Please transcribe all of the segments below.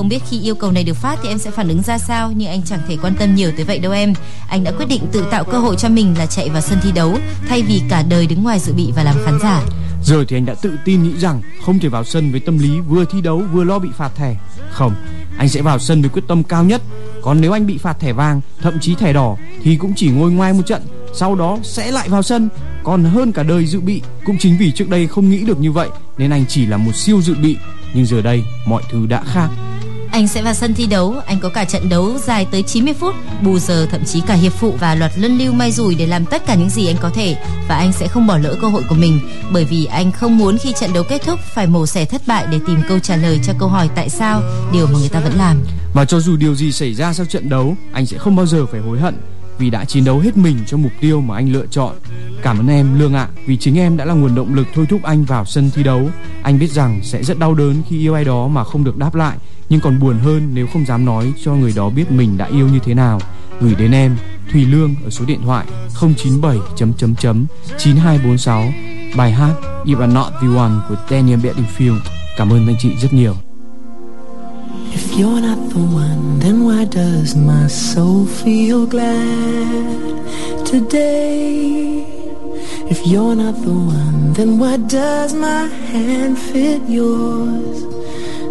Không biết khi yêu cầu này được phát thì em sẽ phản ứng ra sao Nhưng anh chẳng thể quan tâm nhiều tới vậy đâu em Anh đã quyết định tự tạo cơ hội cho mình là chạy vào sân thi đấu Thay vì cả đời đứng ngoài dự bị và làm khán giả Giờ thì anh đã tự tin nghĩ rằng không thể vào sân với tâm lý vừa thi đấu vừa lo bị phạt thẻ. Không, anh sẽ vào sân với quyết tâm cao nhất. Còn nếu anh bị phạt thẻ vàng, thậm chí thẻ đỏ thì cũng chỉ ngồi ngoài một trận, sau đó sẽ lại vào sân. Còn hơn cả đời dự bị. Cũng chính vì trước đây không nghĩ được như vậy nên anh chỉ là một siêu dự bị. Nhưng giờ đây mọi thứ đã khác. Anh sẽ vào sân thi đấu, anh có cả trận đấu dài tới 90 phút, bù giờ thậm chí cả hiệp phụ và loạt luân lưu may rủi để làm tất cả những gì anh có thể và anh sẽ không bỏ lỡ cơ hội của mình bởi vì anh không muốn khi trận đấu kết thúc phải mổ xẻ thất bại để tìm câu trả lời cho câu hỏi tại sao, điều mà người ta vẫn làm. Và cho dù điều gì xảy ra sau trận đấu, anh sẽ không bao giờ phải hối hận vì đã chiến đấu hết mình cho mục tiêu mà anh lựa chọn. Cảm ơn em Lương ạ, vì chính em đã là nguồn động lực thôi thúc anh vào sân thi đấu. Anh biết rằng sẽ rất đau đớn khi yêu ai đó mà không được đáp lại, nhưng còn buồn hơn nếu không dám nói cho người đó biết mình đã yêu như thế nào. Gửi đến em Thùy Lương ở số điện thoại 097 chấm chấm chấm 9246 bài hát If I'm Not The One của Daniel Bedingfield. Cảm ơn anh chị rất nhiều. If you're not the one, then why does my soul feel glad today? If you're not the one, then why does my hand fit yours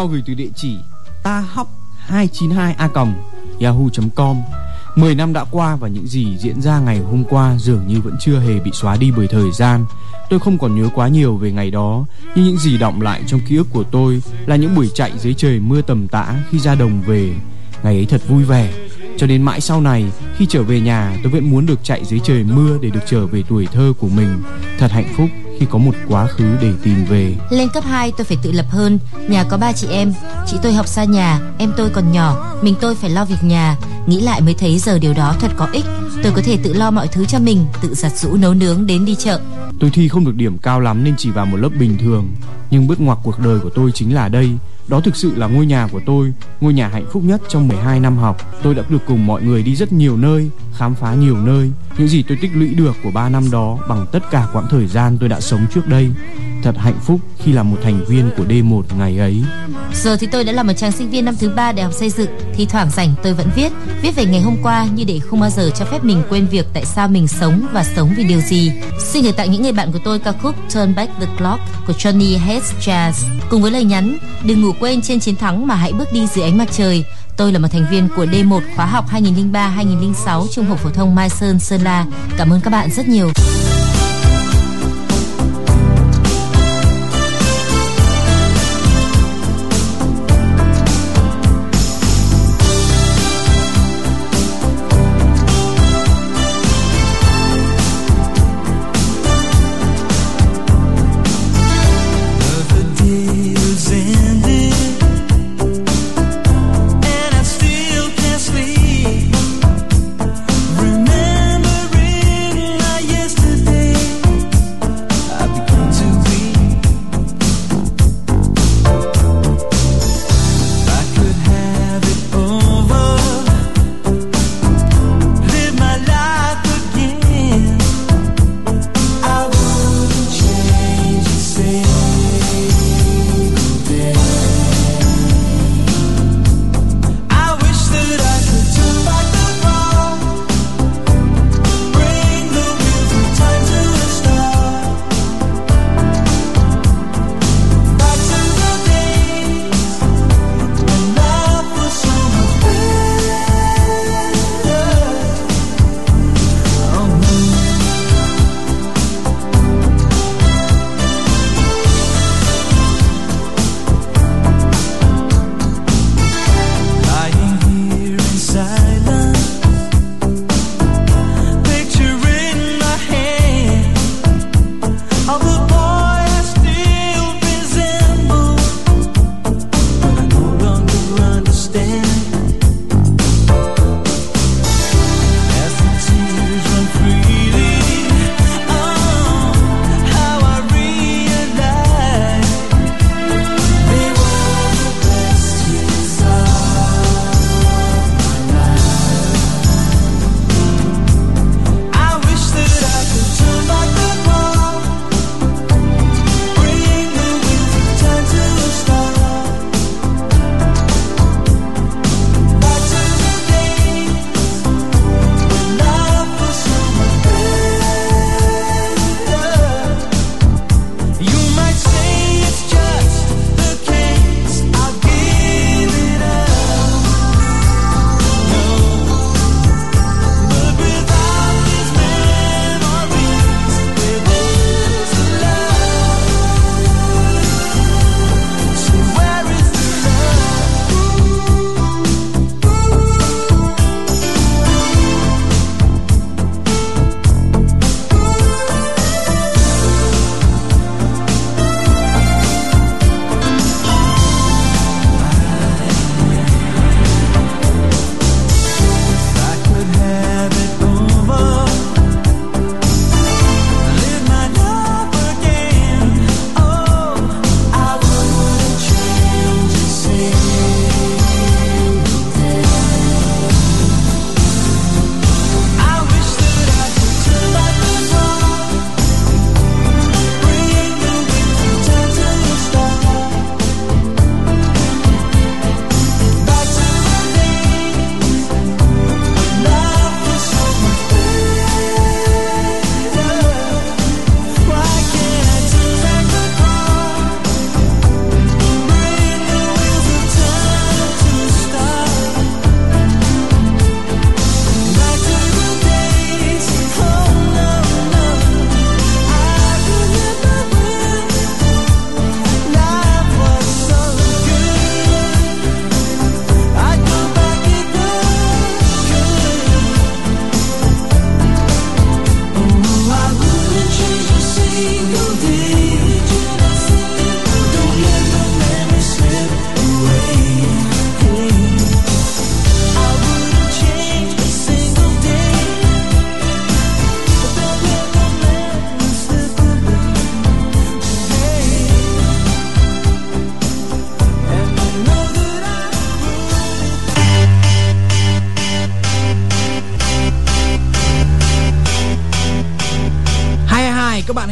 Email gửi từ địa chỉ ta hóc 292 a yahoo.com 10 năm đã qua và những gì diễn ra ngày hôm qua dường như vẫn chưa hề bị xóa đi bởi thời gian. Tôi không còn nhớ quá nhiều về ngày đó, nhưng những gì động lại trong ký ức của tôi là những buổi chạy dưới trời mưa tầm tã khi ra đồng về. Ngày ấy thật vui vẻ, cho đến mãi sau này khi trở về nhà tôi vẫn muốn được chạy dưới trời mưa để được trở về tuổi thơ của mình. Thật hạnh phúc khi có một quá khứ để tìm về. Lên cấp 2 tôi phải tự lập hơn, nhà có ba chị em, chị tôi học xa nhà, em tôi còn nhỏ, mình tôi phải lo việc nhà. Nghĩ lại mới thấy giờ điều đó thật có ích. Tôi có thể tự lo mọi thứ cho mình, tự giặt rũ nấu nướng đến đi chợ. Tôi thi không được điểm cao lắm nên chỉ vào một lớp bình thường, nhưng bước ngoặt cuộc đời của tôi chính là đây. Đó thực sự là ngôi nhà của tôi, ngôi nhà hạnh phúc nhất trong 12 năm học. Tôi đã được cùng mọi người đi rất nhiều nơi, khám phá nhiều nơi. Những gì tôi tích lũy được của 3 năm đó bằng tất cả quãng thời gian tôi đã sống trước đây. Thật hạnh phúc khi là một thành viên của D1 ngày ấy. Giờ thì tôi đã là một chàng sinh viên năm thứ ba đại học xây dựng. Thì thoảng rảnh tôi vẫn viết, viết về ngày hôm qua như để không bao giờ cho phép mình quên việc tại sao mình sống và sống vì điều gì. Xin gửi tặng những người bạn của tôi ca khúc Turn Back the Clock của Johnny Hates Jazz cùng với lời nhắn đừng ngủ quên trên chiến thắng mà hãy bước đi dưới ánh mặt trời. Tôi là một thành viên của D1 khóa học 2003-2006 Trung học phổ thông Mai Sơn Sơn La. Cảm ơn các bạn rất nhiều.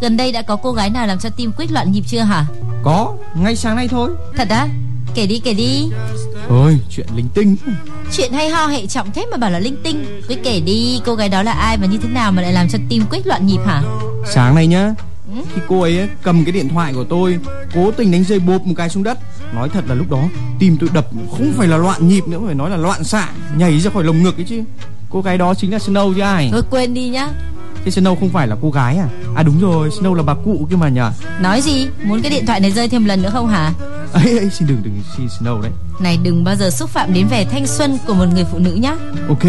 gần đây đã có cô gái nào làm cho tim Quick loạn nhịp chưa hả? Có, ngay sáng nay thôi. Thật á? Kể đi kể đi. Ôi, chuyện linh tinh. Chuyện hay ho hệ trọng thế mà bảo là linh tinh. Quick kể đi, cô gái đó là ai và như thế nào mà lại làm cho tim Quick loạn nhịp hả? Sáng nay nhá, khi cô ấy cầm cái điện thoại của tôi cố tình đánh rơi bộp một cái xuống đất nói thật là lúc đó tim tôi đập không phải là loạn nhịp nữa phải nói là loạn xạ nhảy ra khỏi lồng ngực ấy chứ cô gái đó chính là Snow chứ ai thôi quên đi nhá thế Snow không phải là cô gái à? À đúng rồi Snow là bà cụ kia mà nhở nói gì? Muốn cái điện thoại này rơi thêm lần nữa không hả? Ấy ấy xin đừng đừng xin Snow đấy. Này đừng bao giờ xúc phạm đến vẻ thanh xuân của một người phụ nữ nhá. Ok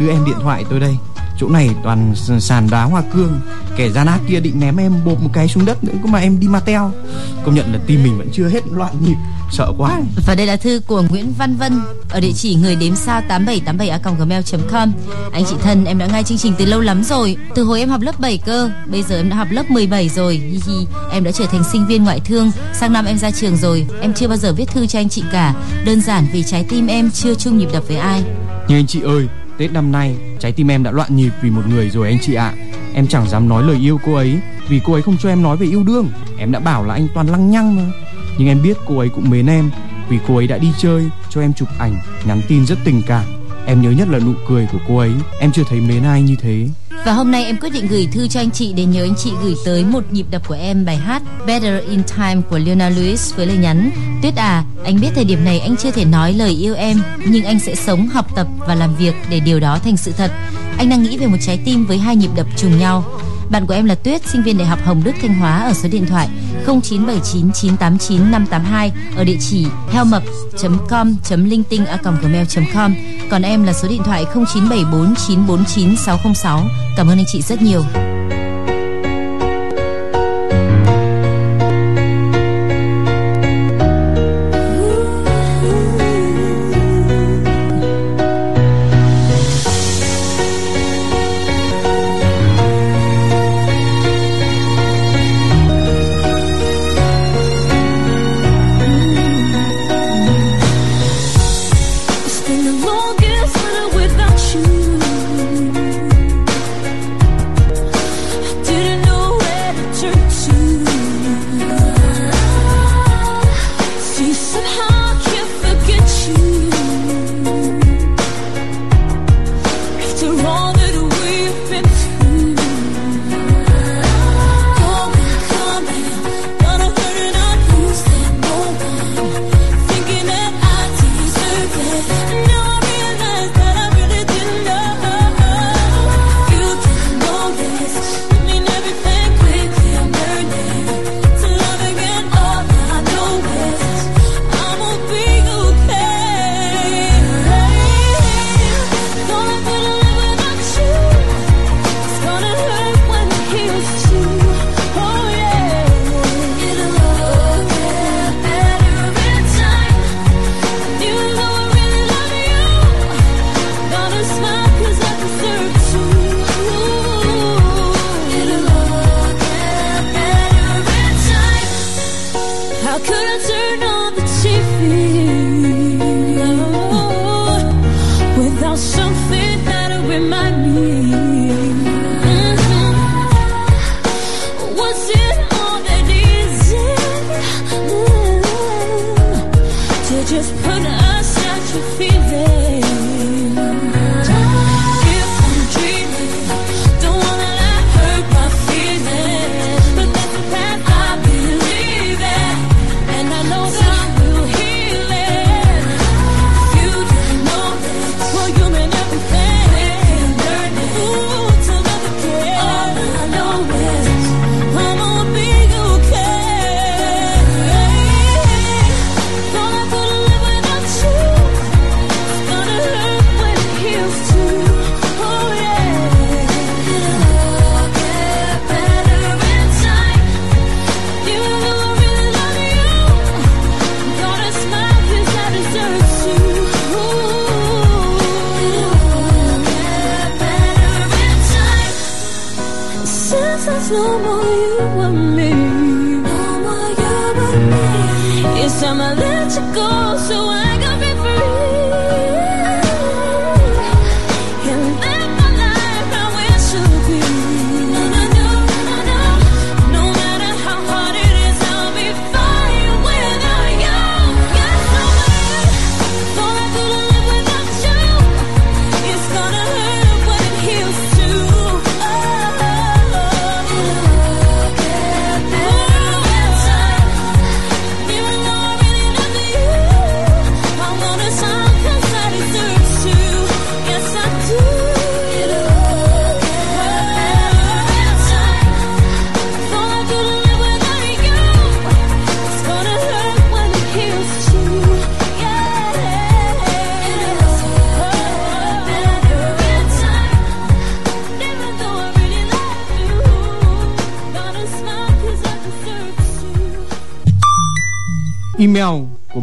đưa em điện thoại tôi đây chỗ này toàn sàn đá hoa cương. Kẻ gian ác kia định ném em bột một cái xuống đất nữa mà em đi ma teo. Công nhận là tim mình vẫn chưa hết loạn nhịp sợ quá. Và đây là thư của Nguyễn Văn Vân ở địa chỉ người đếm sao 8787a.gmail.com anh chị thân em đã nghe chương trình từ lâu lắm rồi. Từ hồi em học lớp 7 cơ bây giờ em đã học lớp 17 rồi. Hi hi em đã trở thành sinh viên ngoại thương. Sang năm em ra trường rồi. Em chưa bao giờ viết thư cho anh chị cả. Đơn giản vì trái tim em chưa chung nhịp đập với ai. Nhưng anh chị ơi Tết năm nay trái tim em đã loạn nhịp vì một người rồi anh chị ạ. À. Em chẳng dám nói lời yêu cô ấy vì cô ấy không cho em nói về yêu đương. Em đã bảo là anh toàn lăng nhăng mà. Nhưng em biết cô ấy cũng mến em vì cô ấy đã đi chơi cho em chụp ảnh, nhắn tin rất tình cảm. Em nhớ nhất là nụ cười của cô ấy. Em chưa thấy mến ai như thế. Và hôm nay em quyết định gửi thư cho anh chị để nhớ anh chị gửi tới một nhịp đập của em bài hát Better in Time của Leona Lewis với lời nhắn Tuyết à, anh biết thời điểm này anh chưa thể nói lời yêu em nhưng anh sẽ sống, học tập và làm việc để điều đó thành sự thật. Anh đang nghĩ về một trái tim với hai nhịp đập trùng nhau. Bạn của em là Tuyết, sinh viên Đại học Hồng Đức Thanh Hóa ở số điện thoại 0979 0979989582 ở địa chỉ heomập.com.linktinh@gmail.com. Còn em là số điện thoại 0974949606. Cảm ơn anh chị rất nhiều.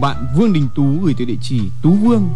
Bạn Vương Đình Tú gửi tới địa chỉ tú vương,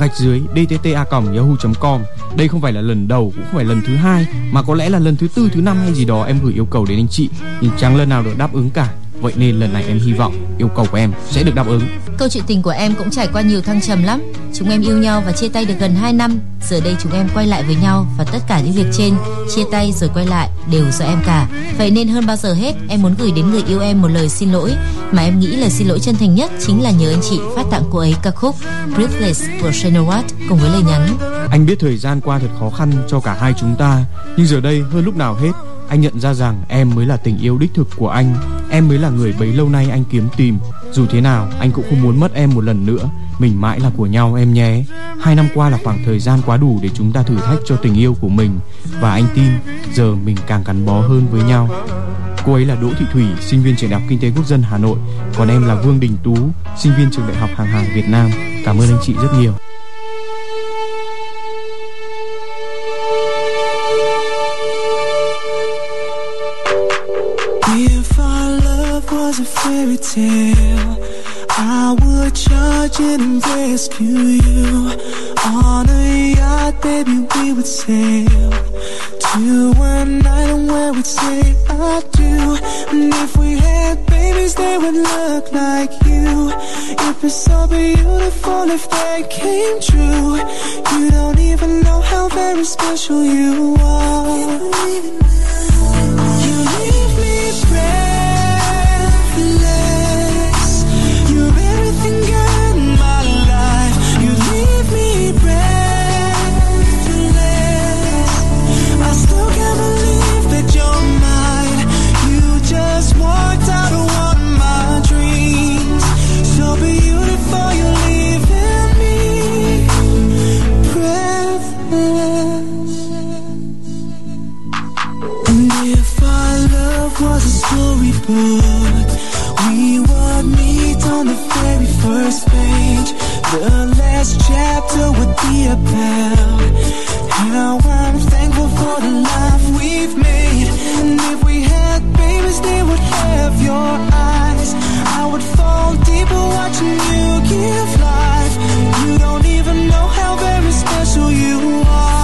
gạch dưới dtta yahoo.com đây không phải là lần đầu, cũng không phải lần thứ hai, mà có lẽ là lần thứ tư, thứ năm hay gì đó em gửi yêu cầu đến anh chị. Nhưng chẳng lần nào được đáp ứng cả. Vậy nên lần này em hy vọng yêu cầu của em sẽ được đáp ứng. Câu chuyện tình của em cũng trải qua nhiều thăng trầm lắm. Chúng em yêu nhau và chia tay được gần 2 năm. Giờ đây chúng em quay lại với nhau và tất cả những việc trên, chia tay rồi quay lại đều do em cả. Vậy nên hơn bao giờ hết, em muốn gửi đến người yêu em một lời xin lỗi mà em nghĩ lời xin lỗi chân thành nhất chính là nhờ anh chị phát tặng cô ấy ca khúc Breathless của Shane Watt cùng với lời nhắn. Anh biết thời gian qua thật khó khăn cho cả hai chúng ta, nhưng giờ đây hơn lúc nào hết, anh nhận ra rằng em mới là tình yêu đích thực của anh. Em mới là người bấy lâu nay anh kiếm tìm. Dù thế nào, anh cũng không muốn mất em một lần nữa. Mình mãi là của nhau em nhé. Hai năm qua là khoảng thời gian quá đủ để chúng ta thử thách cho tình yêu của mình. Và anh tin, giờ mình càng gắn bó hơn với nhau cô ấy là đỗ thị thủy sinh viên trường đại học kinh tế quốc dân hà nội. Còn em là vương đình tú sinh viên trường đại học hàng hải việt nam. Cảm ơn anh chị rất nhiều. Was a fairy tale I would charge in and rescue you. On a yacht, baby, we would sail. To an island where we'd say I do. And if we had babies, they would look like you. It'd be so beautiful if they came true You don't even know how very special you are on the very first page. The last chapter would be about How I'm thankful for the life we've made. And if we had babies, they would have your eyes. I would fall deeper watching you give life. You don't even know how very special you are.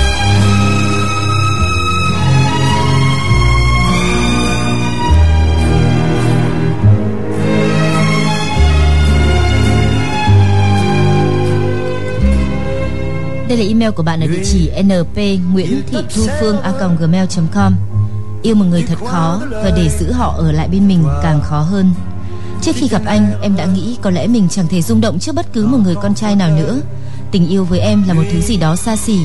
Đây là email của bạn ở địa chỉ np nguyễn thị thu phương a gmail.com. Yêu một người thật khó và để giữ họ ở lại bên mình càng khó hơn. Trước khi gặp anh, em đã nghĩ có lẽ mình chẳng thể rung động trước bất cứ một người con trai nào nữa. Tình yêu với em là một thứ gì đó xa xỉ.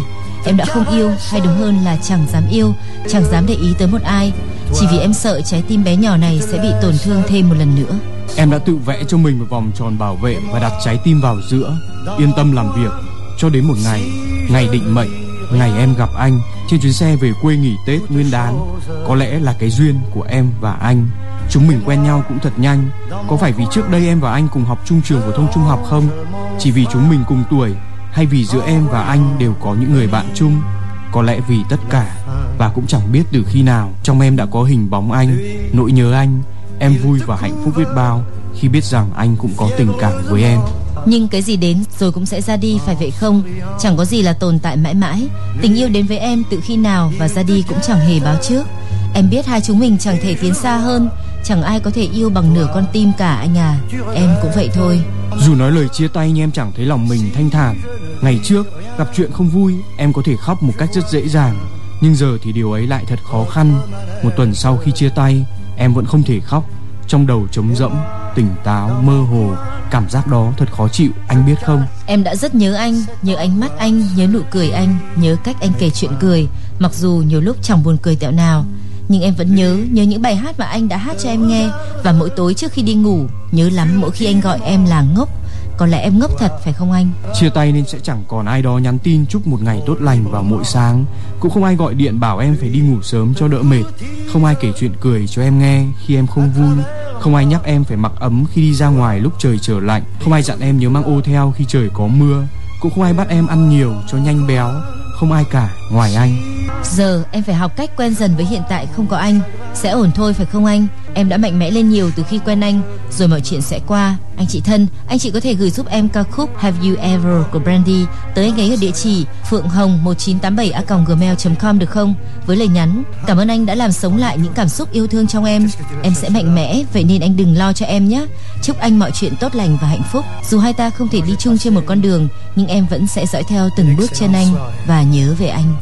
Em đã không yêu, hay đúng hơn là chẳng dám yêu, chẳng dám để ý tới một ai, chỉ vì em sợ trái tim bé nhỏ này sẽ bị tổn thương thêm một lần nữa. Em đã tự vẽ cho mình một vòng tròn bảo vệ và đặt trái tim vào giữa, yên tâm làm việc cho đến một ngày, ngày định mệnh, ngày em gặp anh trên chuyến xe về quê nghỉ Tết Nguyên đán. Có lẽ là cái duyên của em và anh. Chúng mình quen nhau cũng thật nhanh. Có phải vì trước đây em và anh cùng học trung trường phổ thông trung học không? Chỉ vì chúng mình cùng tuổi hay vì giữa em và anh đều có những người bạn chung? Có lẽ vì tất cả và cũng chẳng biết từ khi nào trong em đã có hình bóng anh, nỗi nhớ anh. Em vui và hạnh phúc biết bao khi biết rằng anh cũng có tình cảm với em. Nhưng cái gì đến rồi cũng sẽ ra đi phải vậy không? Chẳng có gì là tồn tại mãi mãi. Tình yêu đến với em từ khi nào và ra đi cũng chẳng hề báo trước. Em biết hai chúng mình chẳng thể tiến xa hơn, chẳng ai có thể yêu bằng nửa con tim cả anh à. Em cũng vậy thôi. Dù nói lời chia tay nhưng em chẳng thấy lòng mình thanh thản. Ngày trước gặp chuyện không vui, em có thể khóc một cách rất dễ dàng, nhưng giờ thì điều ấy lại thật khó khăn. Một tuần sau khi chia tay, em vẫn không thể khóc, trong đầu trống rỗng, tỉnh táo, mơ hồ Cảm giác đó thật khó chịu, anh biết không? Em đã rất nhớ anh, nhớ ánh mắt anh, nhớ nụ cười anh, nhớ cách anh kể chuyện cười. Mặc dù nhiều lúc chẳng buồn cười tẹo nào, nhưng em vẫn nhớ, nhớ những bài hát mà anh đã hát cho em nghe và mỗi tối trước khi đi ngủ, nhớ lắm mỗi khi anh gọi em là ngốc. Có lẽ em ngốc thật phải không anh? Chia tay nên sẽ chẳng còn ai đó nhắn tin chúc một ngày tốt lành vào mỗi sáng. Cũng không ai gọi điện bảo em phải đi ngủ sớm cho đỡ mệt. Không ai kể chuyện cười cho em nghe khi em không vui. Không ai nhắc em phải mặc ấm khi đi ra ngoài lúc trời trở lạnh. Không ai dặn em nhớ mang ô theo khi trời có mưa. Cũng không ai bắt em ăn nhiều cho nhanh béo. Không ai cả ngoài anh. Giờ em phải học cách quen dần với hiện tại không có anh. Sẽ ổn thôi phải không anh Em đã mạnh mẽ lên nhiều từ khi quen anh, Rồi mọi chuyện sẽ qua. Anh chị thân, Anh chị có thể gửi giúp em ca khúc Have You Ever của Brandy Tới anh ấy ở địa chỉ Phượng Hồng 1987 gmail.com được không? Với lời nhắn, Cảm ơn anh đã làm sống lại những cảm xúc yêu thương trong em. Em sẽ mạnh mẽ, Vậy nên anh đừng lo cho em nhé. Chúc anh mọi chuyện tốt lành và hạnh phúc. Dù hai ta không thể đi chung trên một con đường, Nhưng em vẫn sẽ dõi theo từng bước chân anh Và nhớ về anh.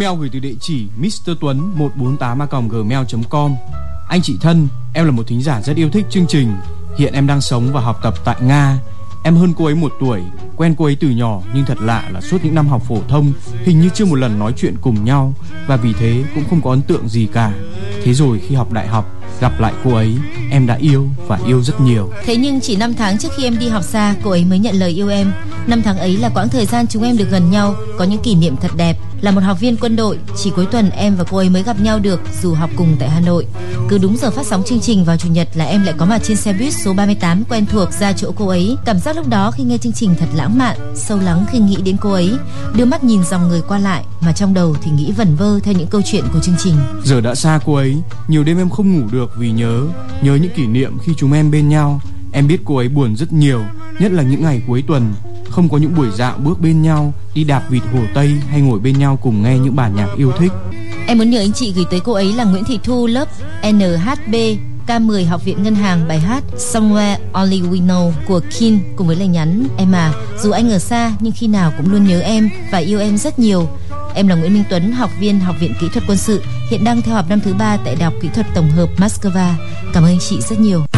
Email gửi từ địa chỉ mrtuấn148a.gmail.com Anh chị thân, em là một thính giả rất yêu thích chương trình. Hiện em đang sống và học tập tại Nga. Em hơn cô ấy một tuổi, quen cô ấy từ nhỏ nhưng thật lạ là suốt những năm học phổ thông hình như chưa một lần nói chuyện cùng nhau và vì thế cũng không có ấn tượng gì cả. Thế rồi khi học đại học gặp lại cô ấy em đã yêu và yêu rất nhiều. Thế nhưng chỉ 5 tháng trước khi em đi học xa cô ấy mới nhận lời yêu em. Năm tháng ấy là quãng thời gian chúng em được gần nhau có những kỷ niệm thật đẹp. Là một học viên quân đội chỉ cuối tuần em và cô ấy mới gặp nhau được dù học cùng tại Hà Nội. Cứ đúng giờ phát sóng chương trình vào chủ nhật là em lại có mặt trên xe buýt số 38 quen thuộc ra chỗ cô ấy. Cảm giác lúc đó khi nghe chương trình thật lãng mạn sâu lắng khi nghĩ đến cô ấy. Đưa mắt nhìn dòng người qua lại mà trong đầu thì nghĩ vẩn vơ theo những câu chuyện của chương trình. Giờ đã xa cô ấy nhiều đêm em không ngủ được được vì nhớ. Nhớ những kỷ niệm khi chúng em bên nhau. Em biết cô ấy buồn rất nhiều nhất là những ngày cuối tuần. Không có những buổi dạo bước bên nhau đi đạp vịt hồ tây hay ngồi bên nhau cùng nghe những bản nhạc yêu thích. Em muốn nhờ anh chị gửi tới cô ấy là Nguyễn Thị Thu lớp NHB K10 Học viện Ngân hàng bài hát Somewhere Only We Know của Kim cùng với lời nhắn. Em à dù anh ở xa nhưng khi nào cũng luôn nhớ em và yêu em rất nhiều. Em là Nguyễn Minh Tuấn, học viên Học viện Kỹ thuật Quân sự, hiện đang theo học năm thứ ba tại Đại học Kỹ thuật Tổng hợp Moscow. Cảm ơn chị rất nhiều.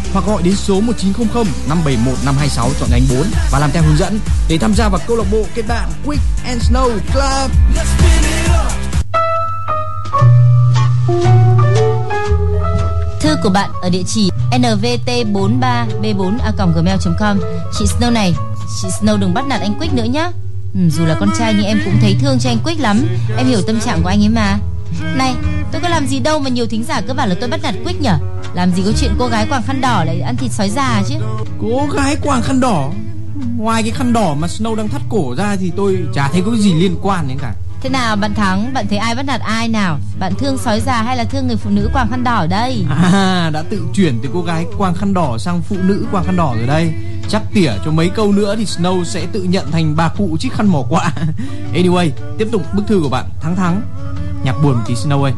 hoặc gọi đến số 1900 571 526 chọn nhánh 4 và làm theo hướng dẫn để tham gia vào câu lạc bộ kết bạn Quick and Snow Club. Thư của bạn ở địa chỉ nvt43b4a.gmail.com Chị Snow này, chị Snow đừng bắt nạt anh Quick nữa nhé. Ừ, dù là con trai nhưng em cũng thấy thương cho anh Quick lắm. Em hiểu tâm trạng của anh ấy mà. Này, tôi có làm gì đâu mà nhiều thính giả cứ bảo là tôi bắt nạt Quick nhở? Làm gì có chuyện cô gái quàng khăn đỏ lại ăn thịt sói già chứ? Cô gái quàng khăn đỏ? Ngoài cái khăn đỏ mà Snow đang thắt cổ ra thì tôi chả thấy có gì liên quan đến cả. Thế nào bạn Thắng, bạn thấy ai bắt nạt ai nào? Bạn thương sói già hay là thương người phụ nữ quàng khăn đỏ đây? À, đã tự chuyển từ cô gái quàng khăn đỏ sang phụ nữ quàng khăn đỏ rồi đây. Chắc tỉa cho mấy câu nữa thì Snow sẽ tự nhận thành bà cụ chiếc khăn mỏ quạ. Anyway, tiếp tục bức thư của bạn Thắng Thắng. Nhạc buồn tí Snow ơi.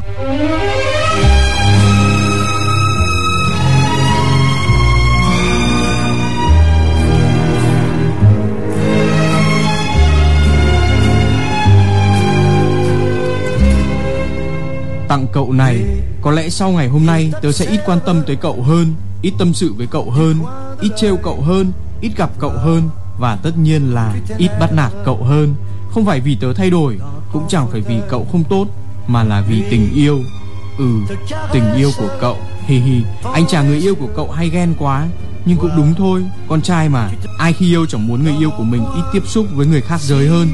Tặng cậu này. Có lẽ sau ngày hôm nay tớ sẽ ít quan tâm tới cậu hơn Ít tâm sự với cậu hơn Ít trêu cậu hơn Ít gặp cậu hơn Và tất nhiên là ít bắt nạt cậu hơn. Không phải vì tớ thay đổi Cũng chẳng phải vì cậu không tốt Mà là vì tình yêu. Ừ, tình yêu của cậu. Hi hi, anh chàng người yêu của cậu hay ghen quá. Nhưng cũng đúng thôi Con trai mà Ai khi yêu chẳng muốn người yêu của mình ít tiếp xúc với người khác giới hơn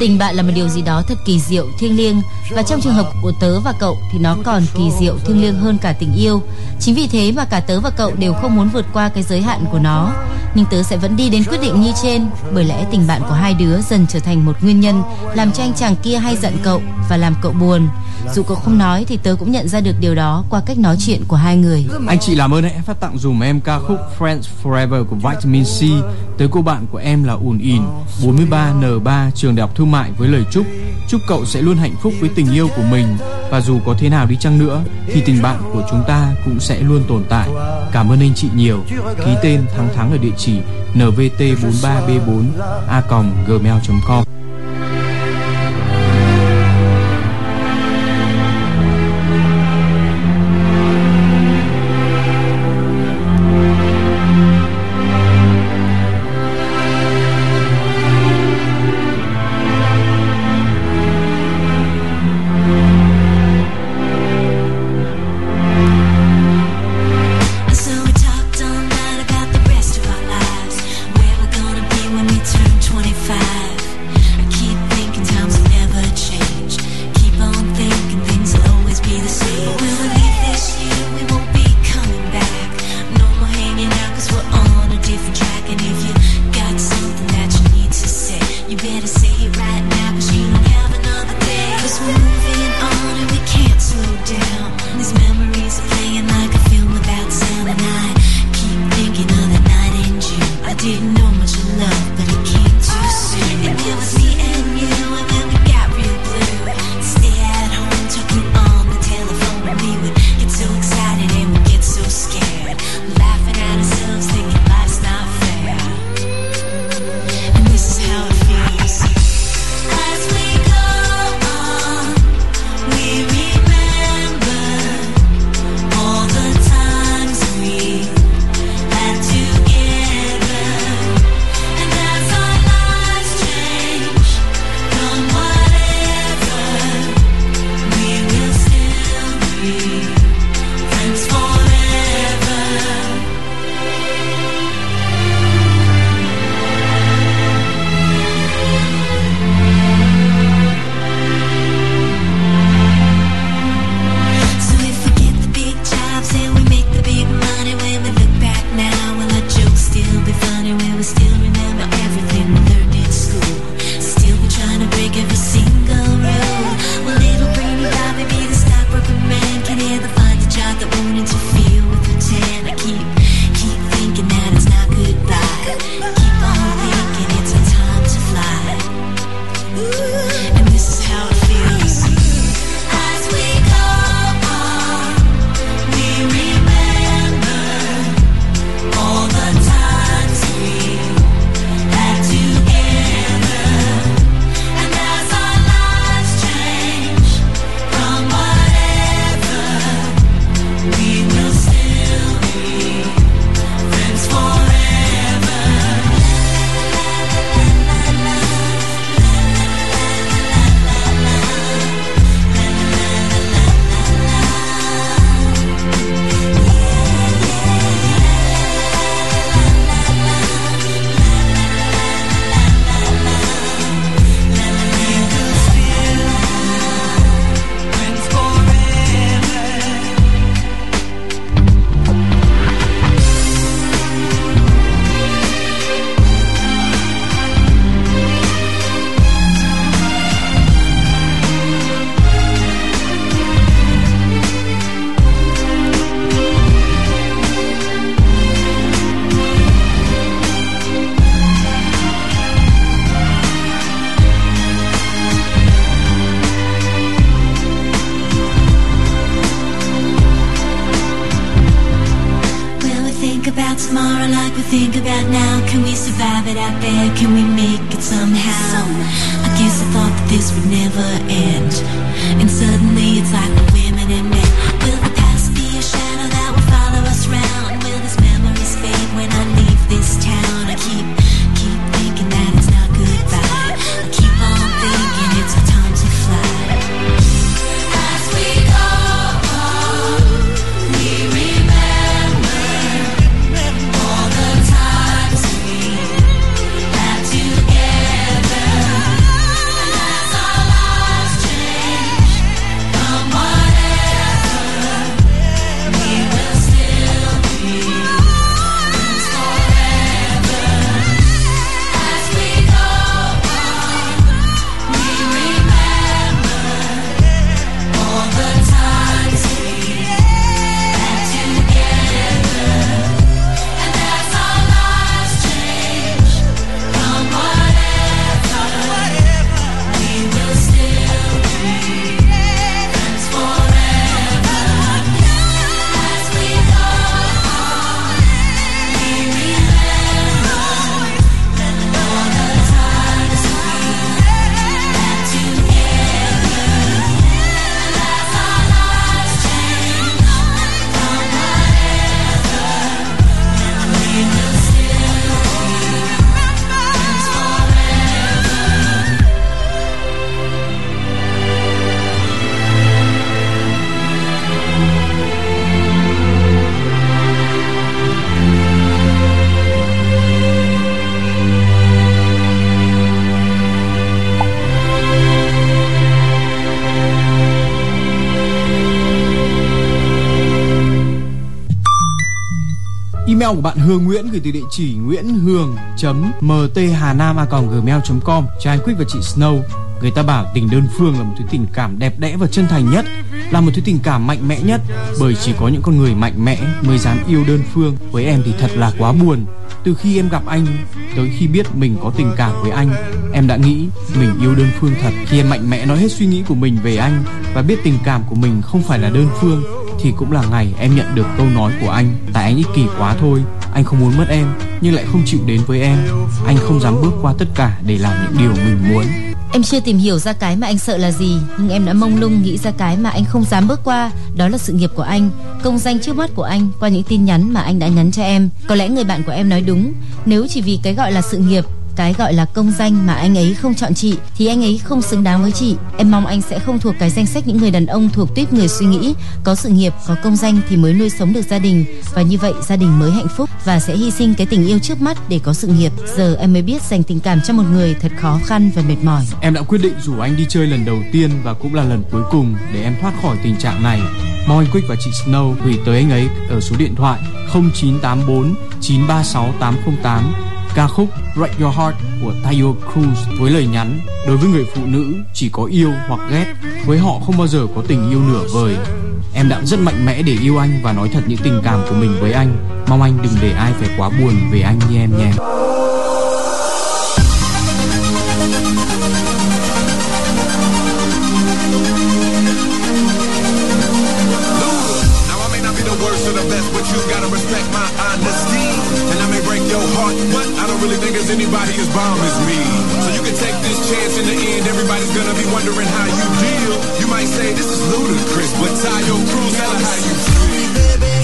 Tình bạn là một điều gì đó thật kỳ diệu, thiêng liêng và trong trường hợp của tớ và cậu thì nó còn kỳ diệu, thiêng liêng hơn cả tình yêu. Chính vì thế mà cả tớ và cậu đều không muốn vượt qua cái giới hạn của nó. Nhưng tớ sẽ vẫn đi đến quyết định như trên, bởi lẽ tình bạn của hai đứa dần trở thành một nguyên nhân làm cho anh chàng kia hay giận cậu và làm cậu buồn. Dù cậu không nói thì tớ cũng nhận ra được điều đó qua cách nói chuyện của hai người. Anh chị làm ơn hãy phát tặng dùm em ca khúc Friends Forever của Vitamin C tới cô bạn của em là Ùn Ỉn 43N3 trường đại học thương mại với lời chúc chúc cậu sẽ luôn hạnh phúc với tình yêu của mình và dù có thế nào đi chăng nữa, thì tình bạn của chúng ta cũng sẽ luôn tồn tại. Cảm ơn anh chị nhiều. Ký tên Thắng Thắng ở địa chỉ nvt43b4 there? Can we make it somehow? I guess I thought that this would never end. Email của bạn Hương Nguyễn gửi từ địa chỉ nguyễn hường mthhanam com cho anh Quick và chị Snow. Người ta bảo tình đơn phương là một thứ tình cảm đẹp đẽ và chân thành nhất, là một thứ tình cảm mạnh mẽ nhất, bởi chỉ có những con người mạnh mẽ mới dám yêu đơn phương. Với em thì thật là quá buồn. Từ khi em gặp anh tới khi biết mình có tình cảm với anh, em đã nghĩ mình yêu đơn phương thật. Khi em mạnh mẽ nói hết suy nghĩ của mình về anh và biết tình cảm của mình không phải là đơn phương thì cũng là ngày em nhận được câu nói của anh tại anh ích kỷ quá thôi. Anh không muốn mất em nhưng lại không chịu đến với em. Anh không dám bước qua tất cả để làm những điều mình muốn. Em chưa tìm hiểu ra cái mà anh sợ là gì, nhưng em đã mông lung nghĩ ra cái mà anh không dám bước qua, đó là sự nghiệp của anh, công danh trước mắt của anh qua những tin nhắn mà anh đã nhắn cho em. Có lẽ người bạn của em nói đúng, nếu chỉ vì cái gọi là sự nghiệp cái gọi là công danh mà anh ấy không chọn chị, thì anh ấy không xứng đáng với chị. Em mong anh sẽ không thuộc cái danh sách những người đàn ông thuộc tuyết người suy nghĩ, có sự nghiệp, có công danh thì mới nuôi sống được gia đình. Và như vậy, gia đình mới hạnh phúc và sẽ hy sinh cái tình yêu trước mắt để có sự nghiệp. Giờ em mới biết dành tình cảm cho một người thật khó khăn và mệt mỏi. Em đã quyết định rủ anh đi chơi lần đầu tiên và cũng là lần cuối cùng để em thoát khỏi tình trạng này. Mong anh Quick và chị Snow gửi tới anh ấy ở số điện thoại 0984 936 808 ca khúc Break Your Heart của Tayo Cruz với lời nhắn, đối với người phụ nữ chỉ có yêu hoặc ghét, với họ không bao giờ có tình yêu nửa vời. Em đã rất mạnh mẽ để yêu anh và nói thật những tình cảm của mình với anh. Mong anh đừng để ai phải quá buồn về anh như em nhé. Anybody as bomb as me. So you can take this chance in the end. Everybody's gonna be wondering how you deal. You might say this is ludicrous, but Tayo Cruz, tell her how you feel.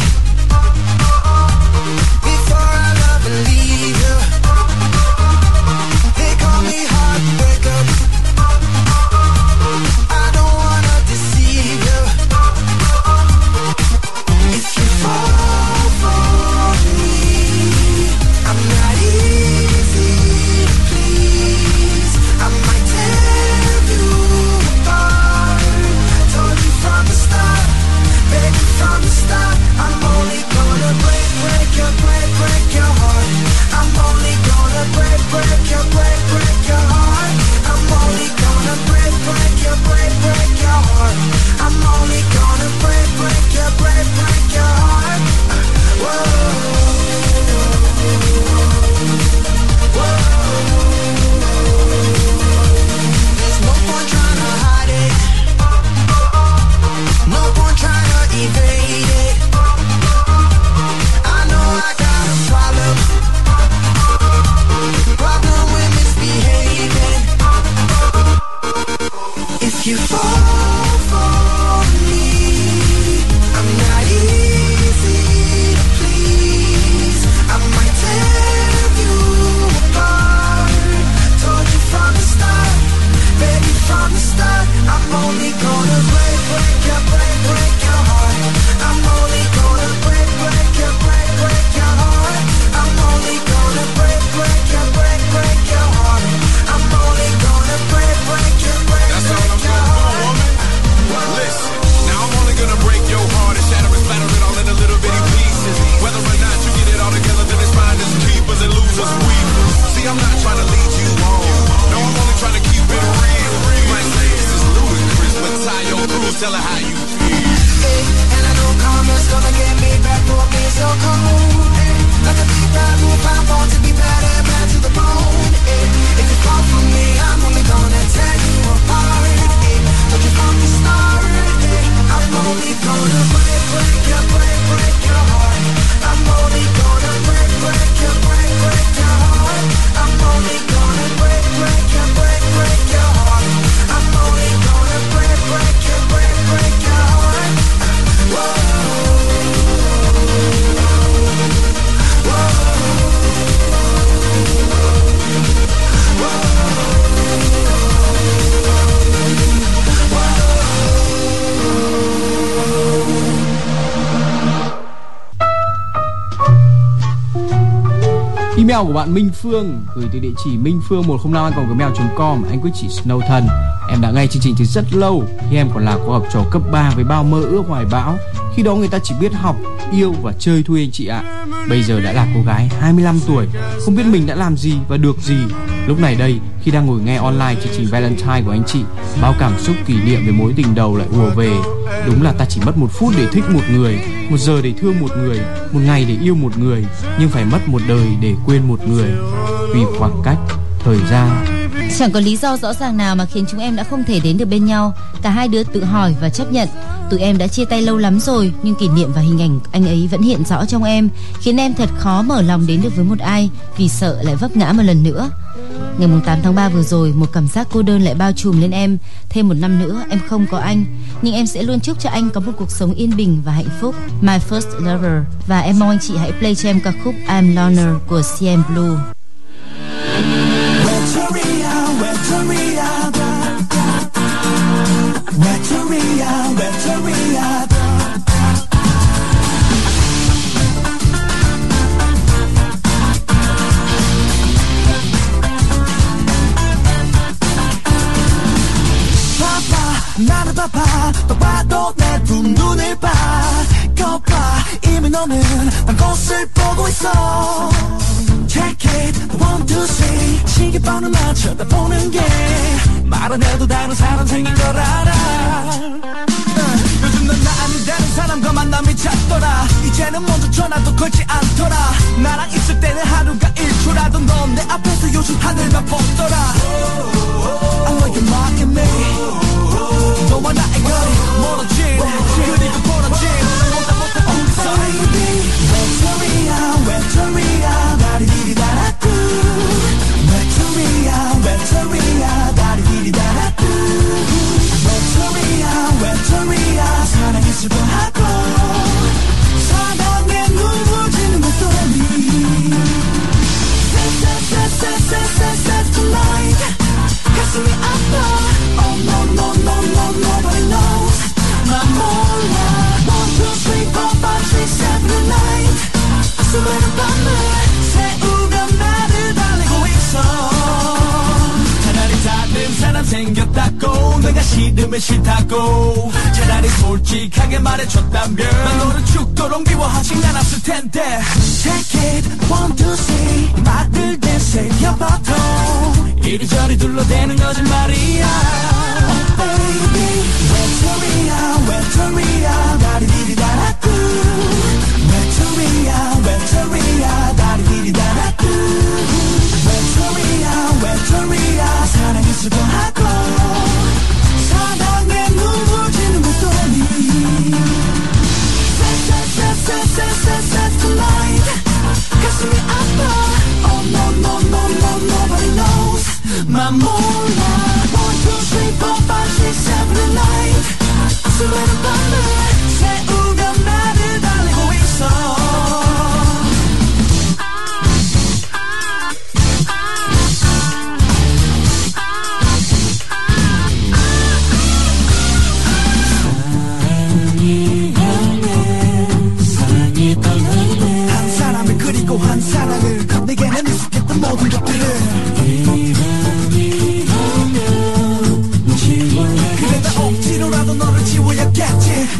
you for. Của bạn Minh Phương gửi từ địa chỉ minh phương 105 gmail.com anh quyết chỉ Snow Thần Em đã nghe chương trình từ rất lâu khi em còn là cô học trò cấp 3 với bao mơ ước hoài bão. Khi đó người ta chỉ biết học, yêu và chơi thôi anh chị ạ. Bây giờ đã là cô gái 25 tuổi, không biết mình đã làm gì và được gì. Lúc này đây, khi đang ngồi nghe online chương trình Valentine của anh chị, bao cảm xúc kỷ niệm về mối tình đầu lại ùa về. Đúng là ta chỉ mất một phút để thích một người, một giờ để thương một người, một ngày để yêu một người, nhưng phải mất một đời để quên một người. Vì khoảng cách, thời gian Chẳng có lý do rõ ràng nào mà khiến chúng em đã không thể đến được bên nhau. Cả hai đứa tự hỏi và chấp nhận. Tụi em đã chia tay lâu lắm rồi, nhưng kỷ niệm và hình ảnh anh ấy vẫn hiện rõ trong em, khiến em thật khó mở lòng đến được với một ai vì sợ lại vấp ngã một lần nữa. Ngày 8 tháng 3 vừa rồi, một cảm giác cô đơn lại bao trùm lên em. Thêm một năm nữa, em không có anh, nhưng em sẽ luôn chúc cho anh có một cuộc sống yên bình và hạnh phúc. My First Lover. Và em mong anh chị hãy play cho em ca khúc I'm Loner của CM Blue. Victoria, Victoria. 봐봐 나를 봐봐 똑바로 내 두 눈을 봐 거봐 이미 너는 난 곳을 보고 있어 Check it one two three 시계번호 나 쳐다보는 게 말은 해도 다른 사람 생긴 걸 알아 어, 요즘 넌나 아닌 다른 사람과 만남이 잦더라 이제는 먼저 전화도 걸지 않더라 나랑 있을 때는 하루가 일초라도 넌 내 앞에서 요즘 하늘만 보더라 I know you're mocking me 너와 나의 거리 멀어진 그리고 벌어진 못다 못다 엉성 Baby Victoria Victoria body, 솔직하게 말해줬다면 난 너를 죽도록 미워하진 않았을 텐데. Take it one two three. 말을 되새겨봐도 이리저리 둘러대는 거짓말이야. Oh baby. Victoria Victoria 다리디리다라뚜 moonlight. One, two, three, four, five, six, seven, and nine. I surrender by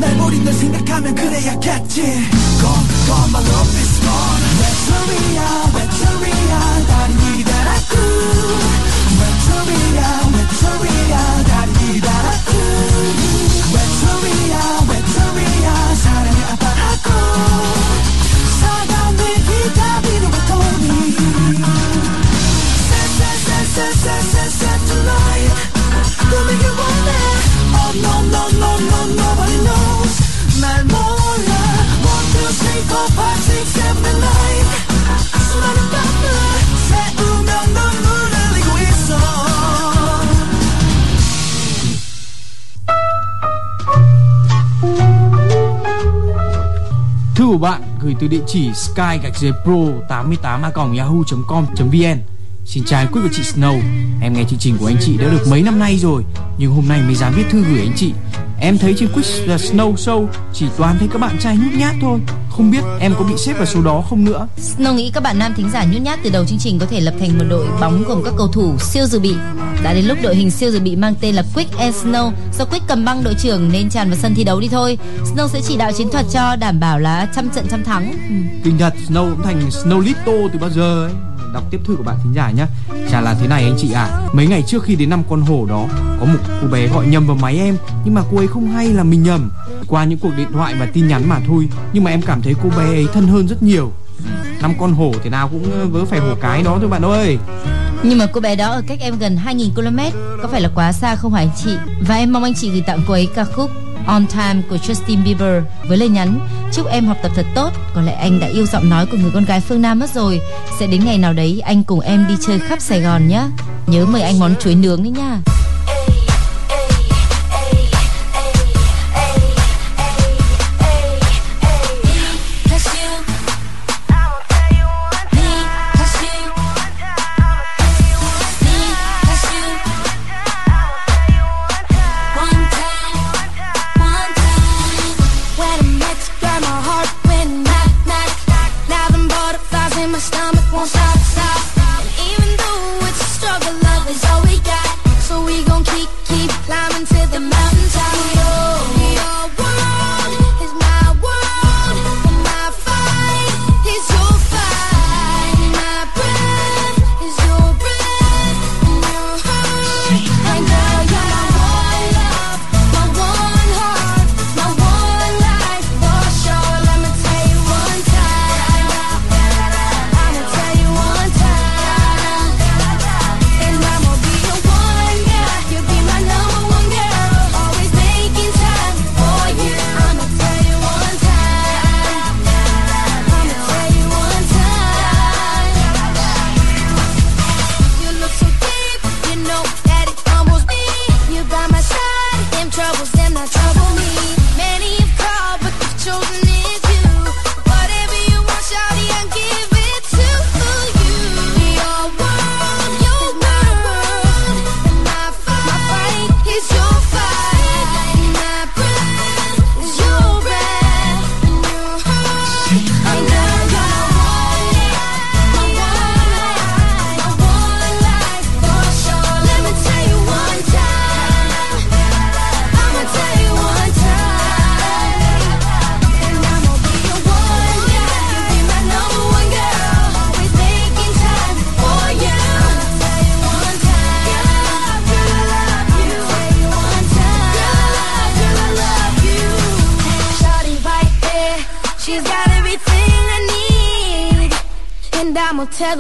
날 버린 널 생각하면 그래야겠지 Gone, gone, my love is gone Victoria, Victoria gửi từ địa chỉ sky gạch dưới pro 88 a yahoo.com.vn Xin chào quý và chị Snow. Em nghe chương trình của anh chị đã được mấy năm nay rồi, Nhưng hôm nay mới dám viết thư gửi anh chị. Em thấy trên Quiz và uh, Snow Show Chỉ toàn thấy các bạn trai nhút nhát thôi. Không biết em có bị xếp vào số đó không nữa Snow nghĩ các bạn nam thính giả nhút nhát từ đầu chương trình có thể lập thành một đội bóng gồm các cầu thủ siêu dự bị. Đã đến lúc đội hình siêu dự bị mang tên là Quick and Snow do Quick cầm băng đội trưởng nên tràn vào sân thi đấu đi thôi. Snow sẽ chỉ đạo chiến thuật cho đảm bảo là trăm trận trăm thắng. Kinh thật Snow cũng thành Snow Lito từ bao giờ ấy đọc tiếp thư của bạn thính giả nhé. Chả là thế này anh chị ạ. À. mấy ngày trước khi đến năm con hổ đó, có một cô bé gọi nhầm vào máy em, nhưng mà cô ấy không hay là mình nhầm. Qua những cuộc điện thoại và tin nhắn mà thôi, nhưng mà em cảm thấy cô bé ấy thân hơn rất nhiều. Năm con hổ thì nào cũng ờ, vớ phải hổ cái đó thôi bạn ơi. Nhưng mà cô bé đó ở cách em gần 2.000 km có phải là quá xa không hả anh chị? Và em mong anh chị gửi tặng cô ấy ca khúc On Time của Justin Bieber với lời nhắn, chúc em học tập thật tốt. Có lẽ anh đã yêu giọng nói của người con gái phương Nam mất rồi. Sẽ đến ngày nào đấy anh cùng em đi chơi khắp Sài Gòn nhé. Nhớ mời anh món chuối nướng đấy nha.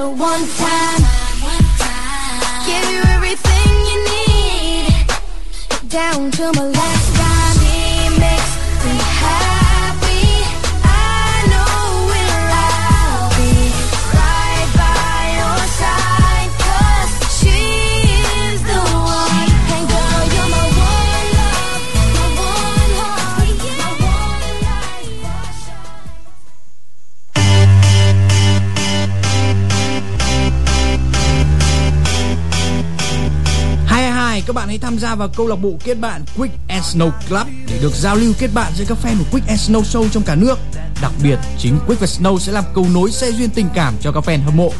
one time. Tham gia vào câu lạc bộ kết bạn Quick and Snow Club để được giao lưu kết bạn với các fan của Quick and Snow Show trong cả nước. Đặc biệt, chính Quick và Snow sẽ làm cầu nối xe duyên tình cảm cho các fan hâm mộ.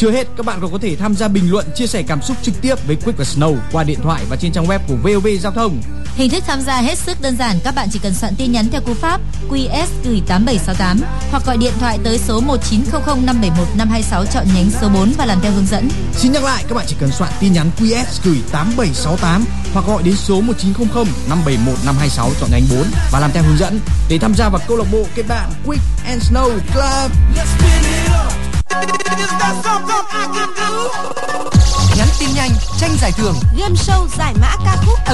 Chưa hết, các bạn còn có thể tham gia bình luận, chia sẻ cảm xúc trực tiếp với Quick và Snow qua điện thoại và trên trang web của VOV Giao thông. Hình thức tham gia hết sức đơn giản, các bạn chỉ cần soạn tin nhắn theo cú pháp QS gửi 8768 hoặc gọi điện thoại tới số 1900 571 526 chọn nhánh số 4 và làm theo hướng dẫn. Xin nhắc lại, các bạn chỉ cần soạn tin nhắn QS gửi 8768 hoặc gọi đến số 1900 571 526 chọn nhánh 4 và làm theo hướng dẫn để tham gia vào câu lạc bộ kết bạn Quick and Snow Club. Nhắn tin nhanh, tranh giải thưởng, game show giải mã ca khúc.